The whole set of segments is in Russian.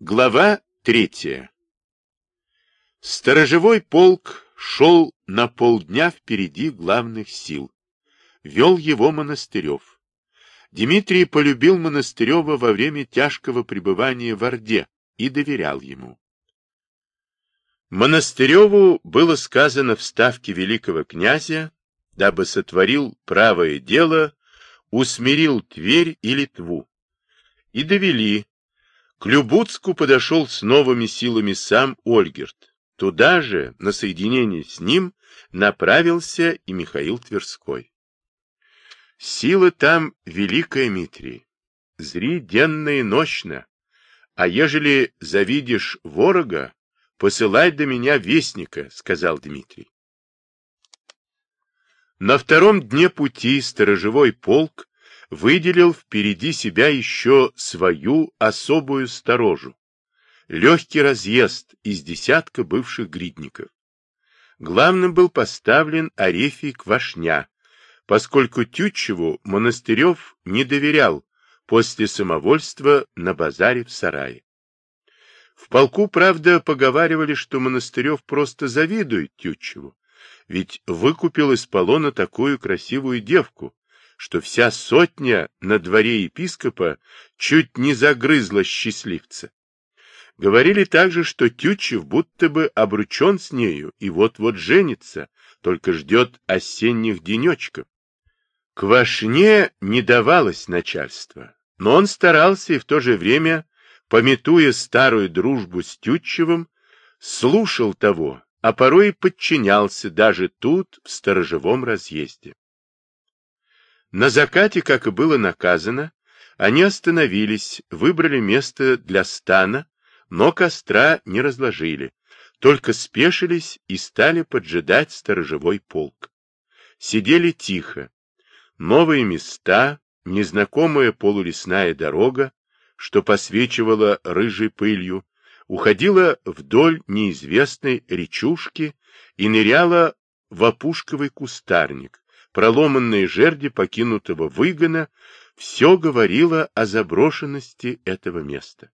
Глава третья. Сторожевой полк шел на полдня впереди главных сил. Вел его Монастырев. Дмитрий полюбил Монастырева во время тяжкого пребывания в Орде и доверял ему. Монастыреву было сказано в ставке великого князя, дабы сотворил правое дело, усмирил Тверь и Литву. И довели к Любуцку подошел с новыми силами сам Ольгерт. Туда же, на соединение с ним, направился и Михаил Тверской. Сила там великая, Митрий. Зри денно и ночно. А ежели завидишь ворога, посылай до меня вестника, сказал Дмитрий. На втором дне пути сторожевой полк выделил впереди себя еще свою особую сторожу. Легкий разъезд из десятка бывших гридников. Главным был поставлен Арефий Квашня, поскольку Тютчеву Монастырев не доверял после самовольства на базаре в сарае. В полку, правда, поговаривали, что Монастырев просто завидует Тютчеву, ведь выкупил из полона такую красивую девку, что вся сотня на дворе епископа чуть не загрызла счастливца. Говорили также, что Тютчев будто бы обручен с нею и вот-вот женится, только ждет осенних денечков. Квашне не давалось начальство, но он старался и в то же время, пометуя старую дружбу с Тютчевым, слушал того, а порой и подчинялся даже тут, в сторожевом разъезде. На закате, как и было наказано, они остановились, выбрали место для стана, но костра не разложили, только спешились и стали поджидать сторожевой полк. Сидели тихо. Новые места, незнакомая полулесная дорога, что посвечивала рыжей пылью, уходила вдоль неизвестной речушки и ныряла в опушковый кустарник, проломанные жерди покинутого выгона, все говорило о заброшенности этого места.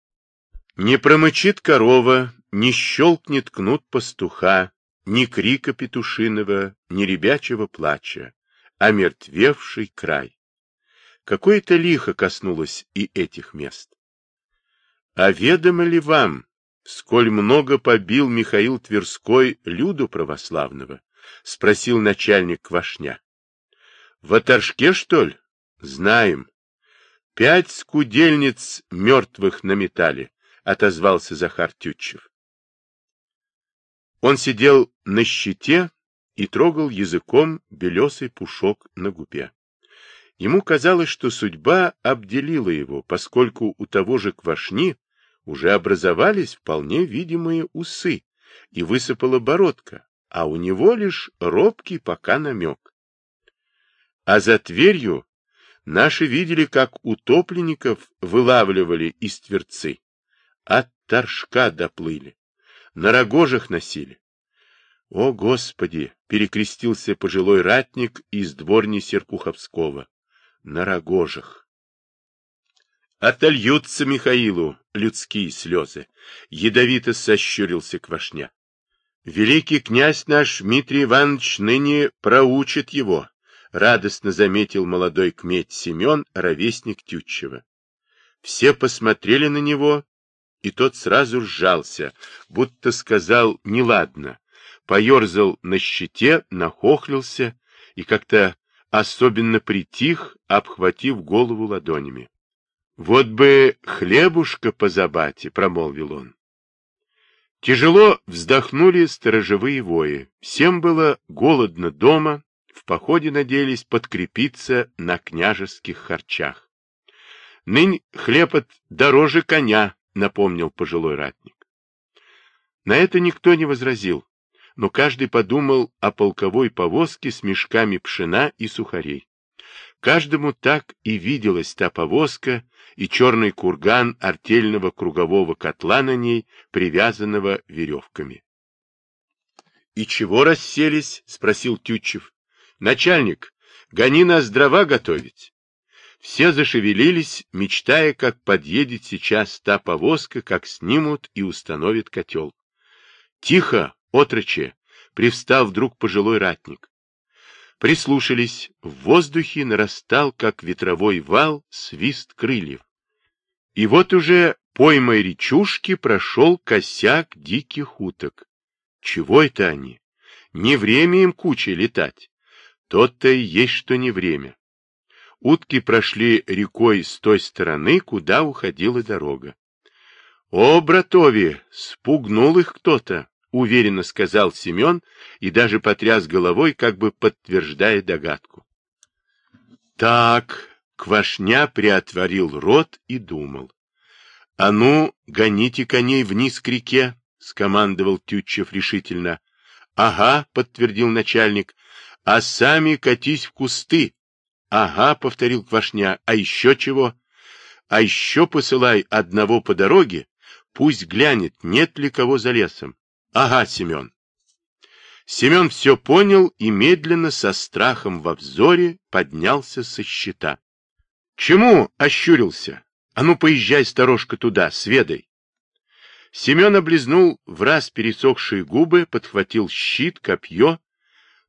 Не промычит корова, не щелкнет кнут пастуха, ни крика петушиного, ни ребячего плача, а мертвевший край. Какое-то лихо коснулось и этих мест. А ведомо ли вам, сколь много побил Михаил Тверской люду православного? — спросил начальник Квашня. В Аторжке, что ли? Знаем. Пять скудельниц мертвых на металле, отозвался Захар Тютчев. Он сидел на щите и трогал языком белесый пушок на губе. Ему казалось, что судьба обделила его, поскольку у того же Квашни уже образовались вполне видимые усы и высыпала бородка, а у него лишь робкий пока намек. А за Тверью наши видели, как утопленников вылавливали из Тверцы. От Торжка доплыли. На рогожах носили. О, Господи! — перекрестился пожилой ратник из дворни Серпуховского. На рогожах. Отольются Михаилу людские слезы. Ядовито сощурился Квашня. Великий князь наш Дмитрий Иванович ныне проучит его, радостно заметил молодой кметь Семен, ровесник Тютчева. Все посмотрели на него, и тот сразу сжался, будто сказал «неладно», поерзал на щите, нахохлился и как-то особенно притих, обхватив голову ладонями. «Вот бы хлебушка по забате», — промолвил он. Тяжело вздохнули сторожевые вои. Всем было голодно дома, в походе надеялись подкрепиться на княжеских харчах. Нынь хлеб дороже коня, напомнил пожилой ратник. На это никто не возразил, но каждый подумал о полковой повозке с мешками пшена и сухарей. Каждому так и виделась та повозка и черный курган артельного кругового котла на ней, привязанного веревками. — И чего расселись? — спросил Тютчев. Начальник, гони нас дрова готовить. Все зашевелились, мечтая, как подъедет сейчас та повозка, как снимут и установят котел. Тихо, отроче, привстал вдруг пожилой ратник. Прислушались, в воздухе нарастал, как ветровой вал, свист крыльев. И вот уже поймой речушки прошел косяк диких уток. Чего это они? Не время им кучей летать. То-то и есть, что не время. Утки прошли рекой с той стороны, куда уходила дорога. — О, братови, спугнул их кто-то, — уверенно сказал Семен и даже потряс головой, как бы подтверждая догадку. Так, Квашня приотворил рот и думал. — А ну, гоните коней вниз к реке, — скомандовал Тютчев решительно. — Ага, — подтвердил начальник, — а сами катись в кусты, Ага, повторил Квашня, а еще чего? А еще посылай одного по дороге, пусть глянет, нет ли кого за лесом. Ага, Семен. Семен все понял и медленно, со страхом во взоре, поднялся со щита. — Чему ощурился? А ну, поезжай, сторожка, туда, сведай. Семен облизнул в раз пересохшие губы, подхватил щит, копье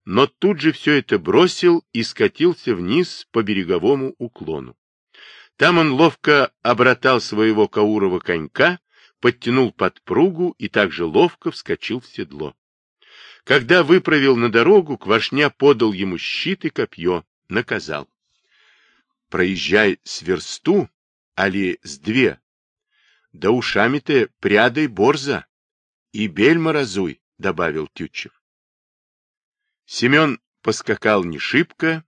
но тут же все это бросил и скатился вниз по береговому уклону. Там он ловко обратал своего каурова конька, подтянул подпругу и также ловко вскочил в седло. Когда выправил на дорогу, Квашня подал ему щит и копье, наказал. Проезжай с версту, али с две. Да ушами-то прядай борза. И бельма разуй, — добавил Тютчев. Семен поскакал не шибко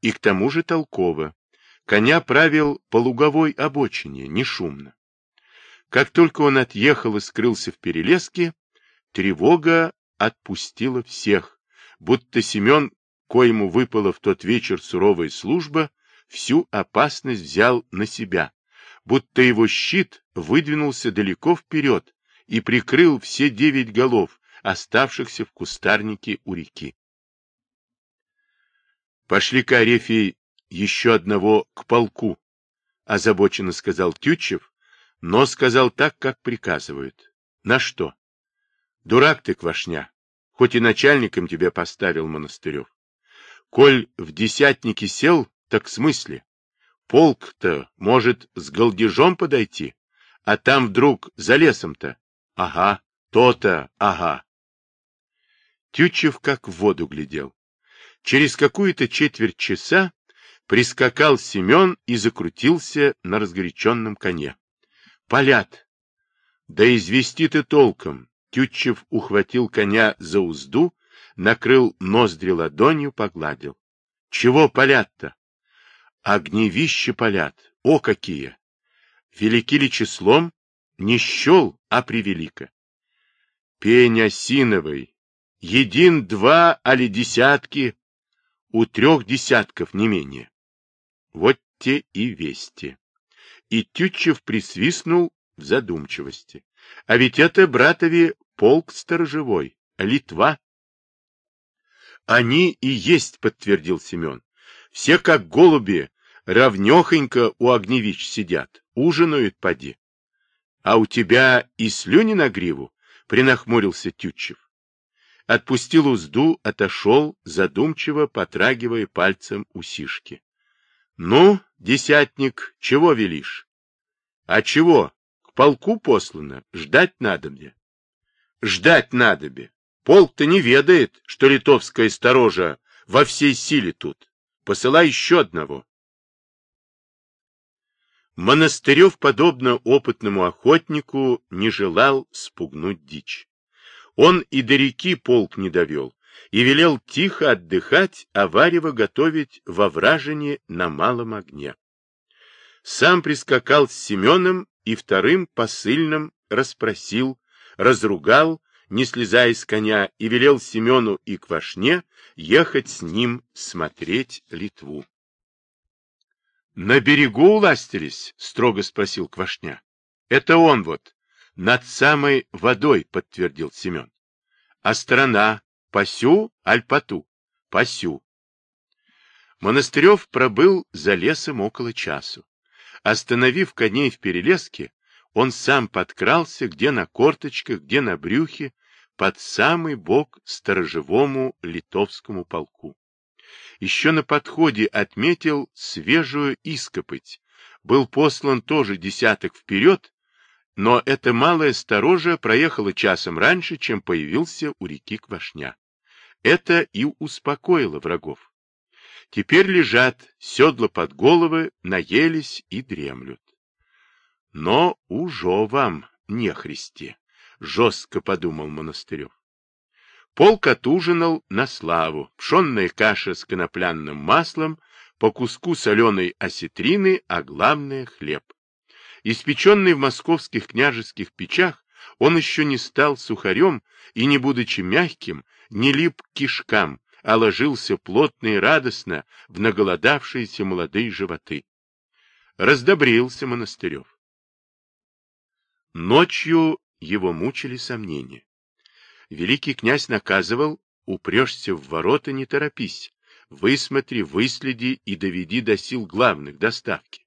и к тому же толково. Коня правил по луговой обочине, не шумно. Как только он отъехал и скрылся в перелеске, тревога отпустила всех, будто Семен, коему выпала в тот вечер суровая служба, всю опасность взял на себя, будто его щит выдвинулся далеко вперед и прикрыл все девять голов, оставшихся в кустарнике у реки. Пошли-ка, Арефий, еще одного к полку, — озабоченно сказал Тютчев, но сказал так, как приказывают. На что? Дурак ты, Квашня, хоть и начальником тебя поставил Монастырев. Коль в десятнике сел, так в смысле? Полк-то может с голдежом подойти, а там вдруг за лесом-то. Ага, то-то, ага. Тютчев как в воду глядел. Через какую-то четверть часа прискакал Семен и закрутился на разгоряченном коне. Полят! Да извести ты толком! Тютчев ухватил коня за узду, накрыл ноздри ладонью, погладил. Чего полят-то? Огневище полят. О, какие! Велики ли числом? Не щел, а превелико. Пень осиновый. Един, два, али десятки, у трех десятков не менее. Вот те и вести. И Тютчев присвистнул в задумчивости. А ведь это, братови, полк сторожевой, Литва. Они и есть, подтвердил Семен. Все как голуби, равнехонько у огневич сидят, ужинают поди. А у тебя и слюни на гриву, принахмурился Тютчев отпустил узду, отошел, задумчиво потрагивая пальцем усишки. — Ну, десятник, чего велишь? — А чего? К полку послано, ждать надо мне. — Ждать надо бы. Полк-то не ведает, что литовская сторожа во всей силе тут. Посылай еще одного. Монастырев, подобно опытному охотнику, не желал спугнуть дичь. Он и до реки полк не довел, и велел тихо отдыхать, а варево готовить во вражине на малом огне. Сам прискакал с Семеном и вторым посыльным расспросил, разругал, не слезая с коня, и велел Семену и Квашне ехать с ним смотреть Литву. — На берегу уластились? — строго спросил Квашня. — Это он вот, над самой водой, подтвердил Семен. А страна Пасю, Альпату? Пасю. Монастырев пробыл за лесом около часу. Остановив коней в перелеске, он сам подкрался где на корточках, где на брюхе, под самый бок сторожевому литовскому полку. Еще на подходе отметил свежую ископыть. Был послан тоже десяток вперед, но эта малая сторожа проехала часом раньше, чем появился у реки Квашня. Это и успокоило врагов. Теперь лежат, седла под головы, наелись и дремлют. Но ужо вам, нехристи, — жестко подумал Монастырев. Полк отужинал на славу, пшенная каша с конопляным маслом, по куску соленой осетрины, а главное — хлеб. Испеченный в московских княжеских печах, он еще не стал сухарем и, не будучи мягким, не лип к кишкам, а ложился плотно и радостно в наголодавшиеся молодые животы. Раздобрился Монастырев. Ночью его мучили сомнения. Великий князь наказывал, упрешься в ворота, не торопись, высмотри, выследи и доведи до сил главных доставки.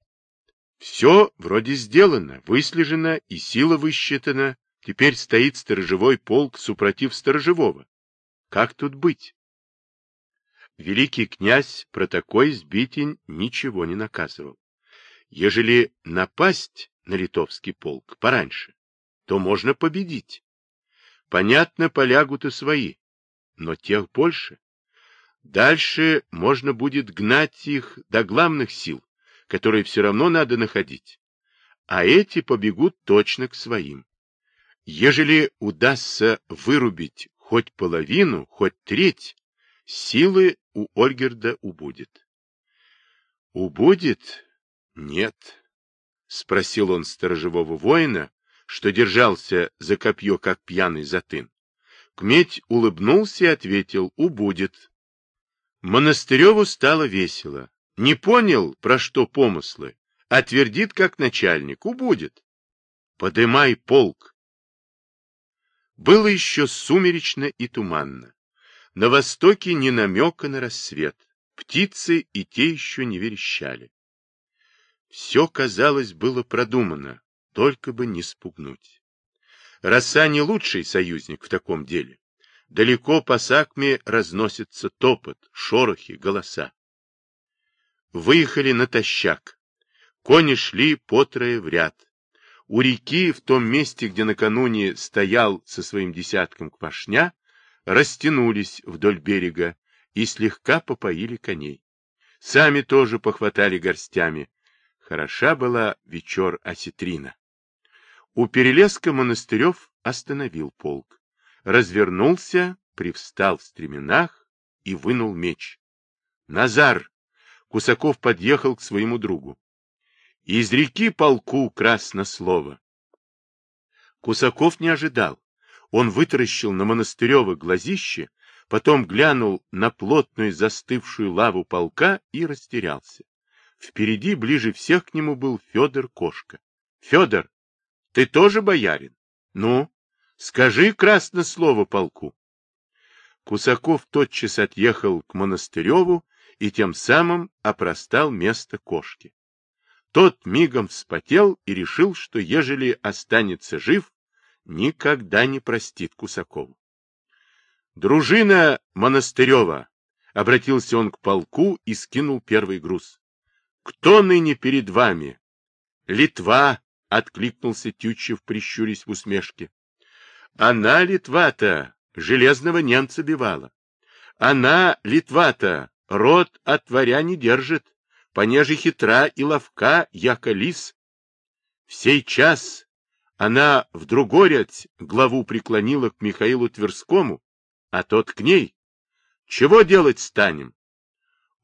Все вроде сделано, выслежено и сила высчитана. Теперь стоит сторожевой полк супротив сторожевого. Как тут быть? Великий князь про такой сбитень ничего не наказывал. Ежели напасть на литовский полк пораньше, то можно победить. Понятно, полягут и свои, но тех больше. Дальше можно будет гнать их до главных сил, которые все равно надо находить. А эти побегут точно к своим. Ежели удастся вырубить хоть половину, хоть треть, силы у Ольгерда убудет. Убудет? Нет. Спросил он сторожевого воина, что держался за копье, как пьяный затын. Кметь улыбнулся и ответил, убудет. Монастыреву стало весело. Не понял, про что помыслы, а как начальник, убудет. Подымай полк. Было еще сумеречно и туманно. На востоке ни намека на рассвет. Птицы и те еще не верещали. Все, казалось, было продумано, только бы не спугнуть. Роса не лучший союзник в таком деле. Далеко по Сакме разносится топот, шорохи, голоса. Выехали натощак. Кони шли по трое в ряд. У реки, в том месте, где накануне стоял со своим десятком квашня, растянулись вдоль берега и слегка попоили коней. Сами тоже похватали горстями. Хороша была вечер осетрина. У перелеска монастырев остановил полк. Развернулся, привстал в стременах и вынул меч. «Назар!» Кусаков подъехал к своему другу. Из реки полку красно слово. Кусаков не ожидал. Он вытаращил на монастырево глазище, потом глянул на плотную застывшую лаву полка и растерялся. Впереди, ближе всех к нему, был Федор Кошка. — Федор, ты тоже боярин? Ну, скажи красно слово полку. Кусаков тотчас отъехал к Монастыреву и тем самым опростал место кошки. Тот мигом вспотел и решил, что ежели останется жив, никогда не простит Кусакову. «Дружина Монастырева!» — обратился он к полку и скинул первый груз. «Кто ныне перед вами?» «Литва!» — откликнулся Тютчев, прищурясь в усмешке. «Она, Литва-то, железного немца бивала. Она, Литва-то, Рот от творя не держит, понеже хитра и ловка, яко лис. В сей час она в другорять главу преклонила к Михаилу Тверскому, а тот к ней. Чего делать станем?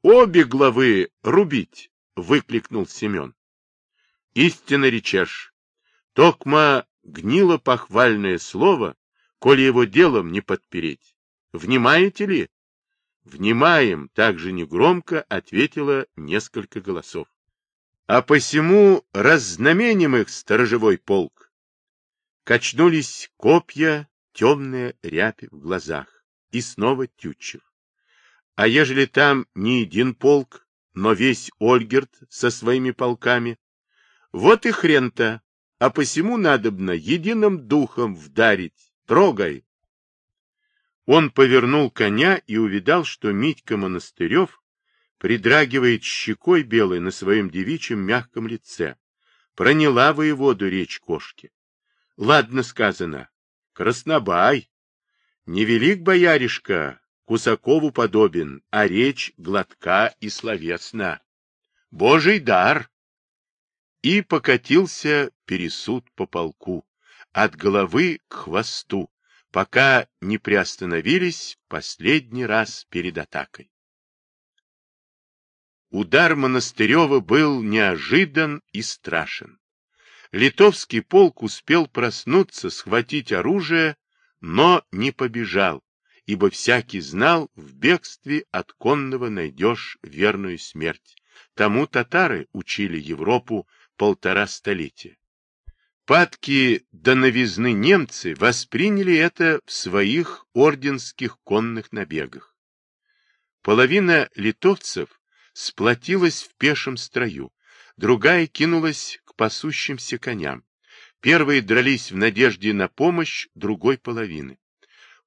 Обе главы рубить, выкликнул Семен. Истинно речешь. Токма гнило похвальное слово, коли его делом не подпереть. Внимаете ли? «Внимаем!» — также негромко ответило несколько голосов. «А посему разнаменим их сторожевой полк!» Качнулись копья, темные ряпи в глазах, и снова Тютчев. А ежели там не один полк, но весь Ольгерт со своими полками, вот и хрен-то, а посему надобно единым духом вдарить. Трогай! Он повернул коня и увидал, что Митька Монастырев придрагивает щекой белой на своем девичьем мягком лице. Проняла воеводу речь кошки. Ладно сказано. Краснобай. Невелик бояришка, Кусакову подобен, а речь гладка и словесна. Божий дар! И покатился пересуд по полку, от головы к хвосту, пока не приостановились последний раз перед атакой. Удар Монастырева был неожидан и страшен. Литовский полк успел проснуться, схватить оружие, но не побежал, ибо всякий знал, в бегстве от конного найдешь верную смерть. Тому татары учили Европу полтора столетия. Падки до новизны немцы восприняли это в своих орденских конных набегах. Половина литовцев сплотилась в пешем строю, другая кинулась к пасущимся коням. Первые дрались в надежде на помощь другой половины.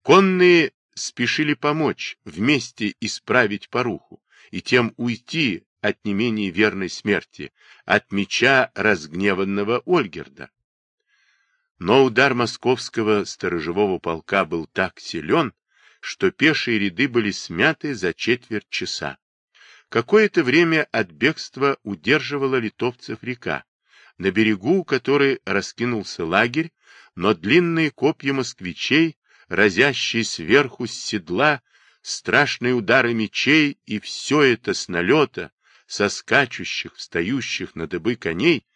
Конные спешили помочь, вместе исправить поруху, и тем уйти от не менее верной смерти, от меча разгневанного Ольгерда. Но удар московского сторожевого полка был так силен, что пешие ряды были смяты за четверть часа. Какое-то время от бегства удерживала литовцев река, на берегу которой раскинулся лагерь, но длинные копья москвичей, разящие сверху с седла, страшные удары мечей и все это с налета, со скачущих, встающих на дыбы коней,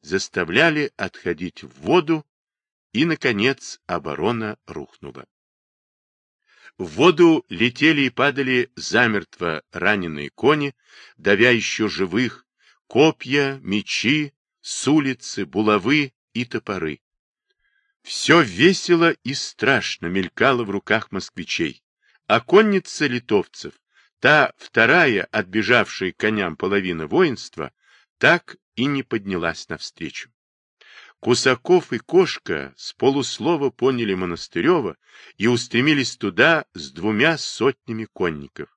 заставляли отходить в воду и, наконец, оборона рухнула. В воду летели и падали замертво раненые кони, давя еще живых, копья, мечи, с улицы, булавы и топоры. Все весело и страшно мелькало в руках москвичей, а конница литовцев, та вторая, отбежавшая коням половина воинства, так и не поднялась навстречу. Кусаков и Кошка с полуслова поняли Монастырева и устремились туда с двумя сотнями конников.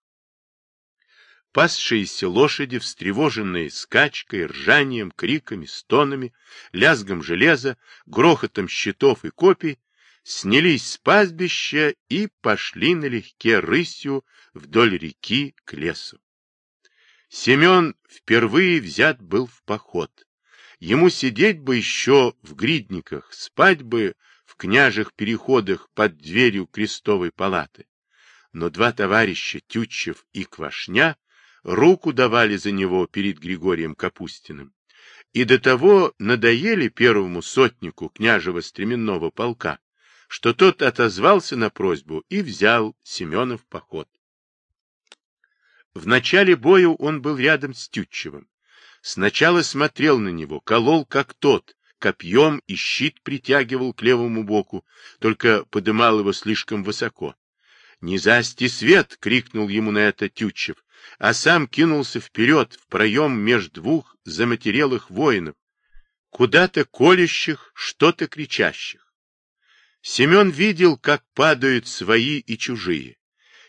Пасшиеся лошади, встревоженные скачкой, ржанием, криками, стонами, лязгом железа, грохотом щитов и копий, снялись с пастбища и пошли налегке рысью вдоль реки к лесу. Семен впервые взят был в поход. Ему сидеть бы еще в гридниках, спать бы в княжих переходах под дверью крестовой палаты. Но два товарища, Тютчев и Квашня, руку давали за него перед Григорием Капустиным. И до того надоели первому сотнику княжего стременного полка, что тот отозвался на просьбу и взял Семена в поход. В начале боя он был рядом с Тютчевым. Сначала смотрел на него, колол как тот, копьем и щит притягивал к левому боку, только подымал его слишком высоко. «Не засти свет!» — крикнул ему на это Тютчев, а сам кинулся вперед в проем меж двух заматерелых воинов, куда-то колющих, что-то кричащих. Семен видел, как падают свои и чужие,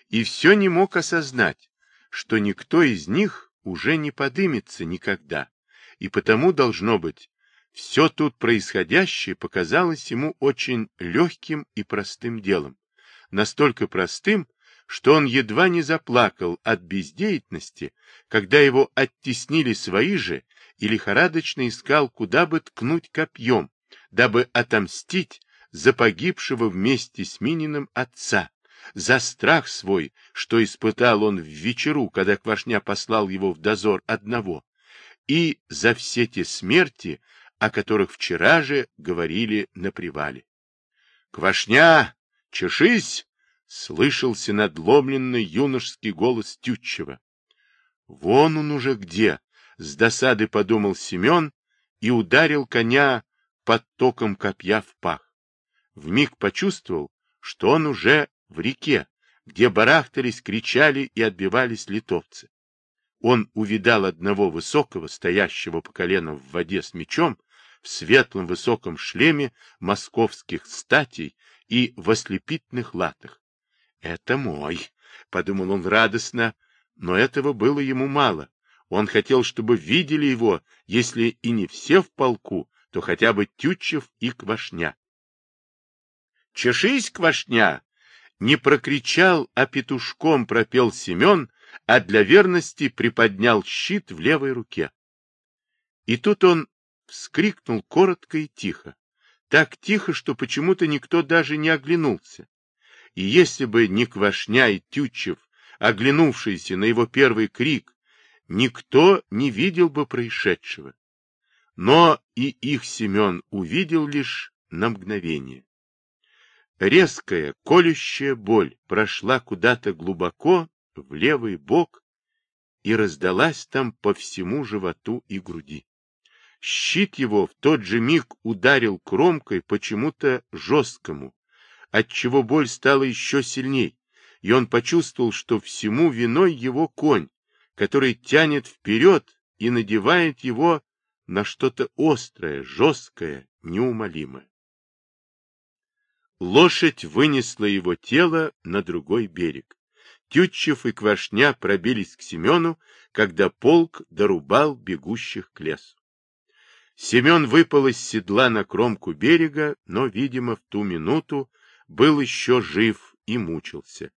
и все не мог осознать, что никто из них уже не подымется никогда, и потому, должно быть, все тут происходящее показалось ему очень легким и простым делом, настолько простым, что он едва не заплакал от бездеятельности, когда его оттеснили свои же и лихорадочно искал, куда бы ткнуть копьем, дабы отомстить за погибшего вместе с Мининым отца, за страх свой, что испытал он в вечеру, когда Квашня послал его в дозор одного, и за все те смерти, о которых вчера же говорили на привале. «Квашня, чешись!» — слышался надломленный юношеский голос Тютчева. «Вон он уже где!» — с досады подумал Семен и ударил коня под током копья в пах. Вмиг почувствовал, что он уже в реке, где барахтались, кричали и отбивались литовцы. Он увидал одного высокого, стоящего по колено в воде с мечом, в светлом высоком шлеме московских статей и в ослепительных латах. «Это мой», — подумал он радостно, но этого было ему мало. Он хотел, чтобы видели его, если и не все в полку, то хотя бы Тютчев и Квашня. «Чешись, Квашня!» Не прокричал, а петушком пропел Семен, а для верности приподнял щит в левой руке. И тут он вскрикнул коротко и тихо. Так тихо, что почему-то никто даже не оглянулся. И если бы не Квашня и Тютчев, оглянувшиеся на его первый крик, никто не видел бы происшедшего. Но и их Семен увидел лишь на мгновение. Резкая, колющая боль прошла куда-то глубоко в левый бок и раздалась там по всему животу и груди. Щит его в тот же миг ударил кромкой почему-то жесткому, отчего боль стала еще сильней, и он почувствовал, что всему виной его конь, который тянет вперед и надевает его на что-то острое, жесткое, неумолимое. Лошадь вынесла его тело на другой берег. Тютчев и Квашня пробились к Семену, когда полк дорубал бегущих к лесу. Семен выпал из седла на кромку берега, но, видимо, в ту минуту был еще жив и мучился.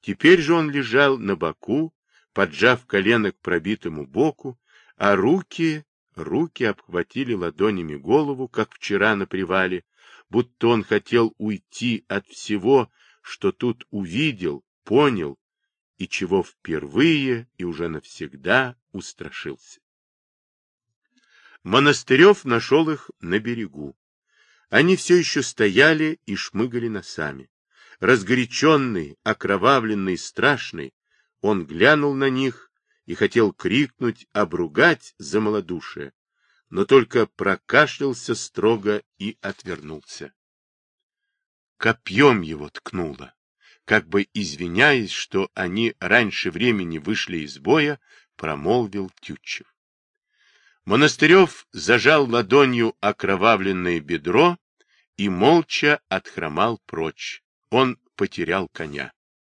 Теперь же он лежал на боку, поджав колено к пробитому боку, а руки, руки обхватили ладонями голову, как вчера на привале, будто он хотел уйти от всего, что тут увидел, понял и чего впервые и уже навсегда устрашился. Монастырев нашел их на берегу. Они все еще стояли и шмыгали носами. Разгоряченный, окровавленный, страшный, он глянул на них и хотел крикнуть, обругать за малодушие, но только прокашлялся строго и отвернулся. Копьем его ткнуло, как бы извиняясь, что они раньше времени вышли из боя, промолвил Тютчев. Монастырев зажал ладонью окровавленное бедро и молча отхромал прочь. Он потерял коня.